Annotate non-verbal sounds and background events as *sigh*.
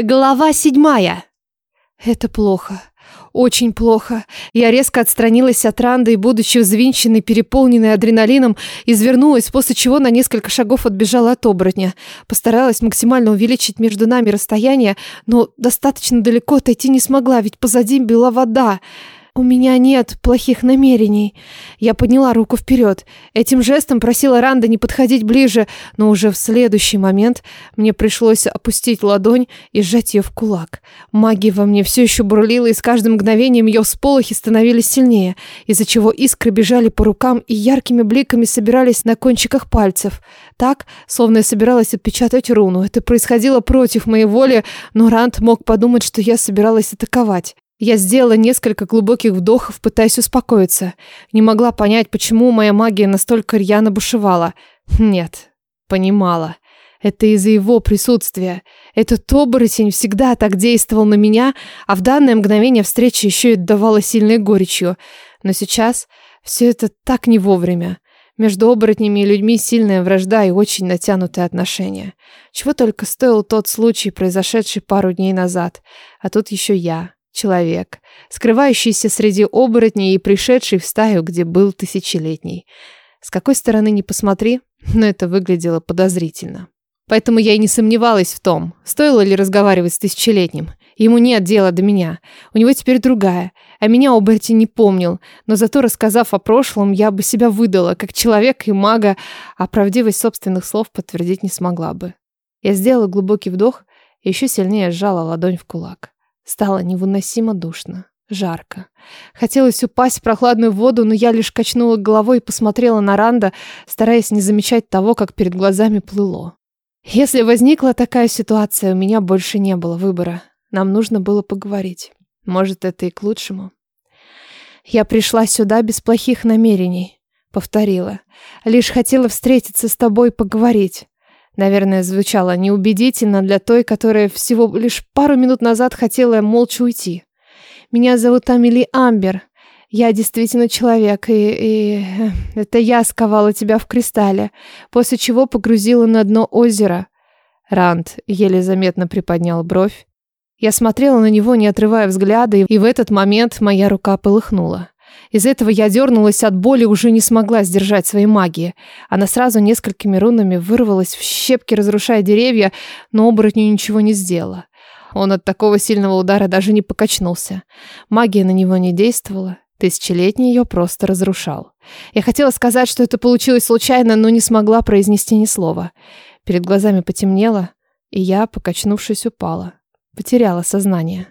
Глава седьмая. Это плохо. Очень плохо. Я резко отстранилась от Ранды и, будучи взвинченной, переполненной адреналином, извернулась, после чего на несколько шагов отбежала от оборотня. Постаралась максимально увеличить между нами расстояние, но достаточно далеко отойти не смогла, ведь позади была вода. «Вода». У меня нет плохих намерений. Я подняла руку вперед. Этим жестом просила Ранда не подходить ближе, но уже в следующий момент мне пришлось опустить ладонь и сжать ее в кулак. Магия во мне все еще бурлила, и с каждым мгновением ее всполохи становились сильнее, из-за чего искры бежали по рукам и яркими бликами собирались на кончиках пальцев. Так, словно я собиралась отпечатать руну. Это происходило против моей воли, но Ранд мог подумать, что я собиралась атаковать. Я сделала несколько глубоких вдохов, пытаясь успокоиться. Не могла понять, почему моя магия настолько рьяно бушевала. Нет, понимала. Это из-за его присутствия. Этот оборотень всегда так действовал на меня, а в данное мгновение встреча еще и давала сильной горечью. Но сейчас все это так не вовремя. Между оборотнями и людьми сильная вражда и очень натянутые отношения. Чего только стоил тот случай, произошедший пару дней назад. А тут еще я человек, скрывающийся среди оборотней и пришедший в стаю, где был тысячелетний. С какой стороны не посмотри, но это выглядело подозрительно. Поэтому я и не сомневалась в том, стоило ли разговаривать с тысячелетним. Ему нет дела до меня. У него теперь другая. А меня Оберти не помнил. Но зато, рассказав о прошлом, я бы себя выдала, как человек и мага, а правдивость собственных слов подтвердить не смогла бы. Я сделала глубокий вдох и еще сильнее сжала ладонь в кулак. Стало невыносимо душно, жарко. Хотелось упасть в прохладную воду, но я лишь качнула головой и посмотрела на Ранда, стараясь не замечать того, как перед глазами плыло. Если возникла такая ситуация, у меня больше не было выбора. Нам нужно было поговорить. Может, это и к лучшему. Я пришла сюда без плохих намерений, повторила. Лишь хотела встретиться с тобой поговорить. Наверное, звучало неубедительно для той, которая всего лишь пару минут назад хотела молча уйти. «Меня зовут Амели Амбер. Я действительно человек, и, и *laughs* это я сковала тебя в кристалле, после чего погрузила на дно озера». Ранд еле заметно приподнял бровь. Я смотрела на него, не отрывая взгляда, и в этот момент моя рука полыхнула. Из этого я дернулась от боли, уже не смогла сдержать своей магии. Она сразу несколькими рунами вырвалась в щепки, разрушая деревья, но оборотню ничего не сделала. Он от такого сильного удара даже не покачнулся. Магия на него не действовала. Тысячелетний ее просто разрушал. Я хотела сказать, что это получилось случайно, но не смогла произнести ни слова. Перед глазами потемнело, и я, покачнувшись, упала. Потеряла сознание.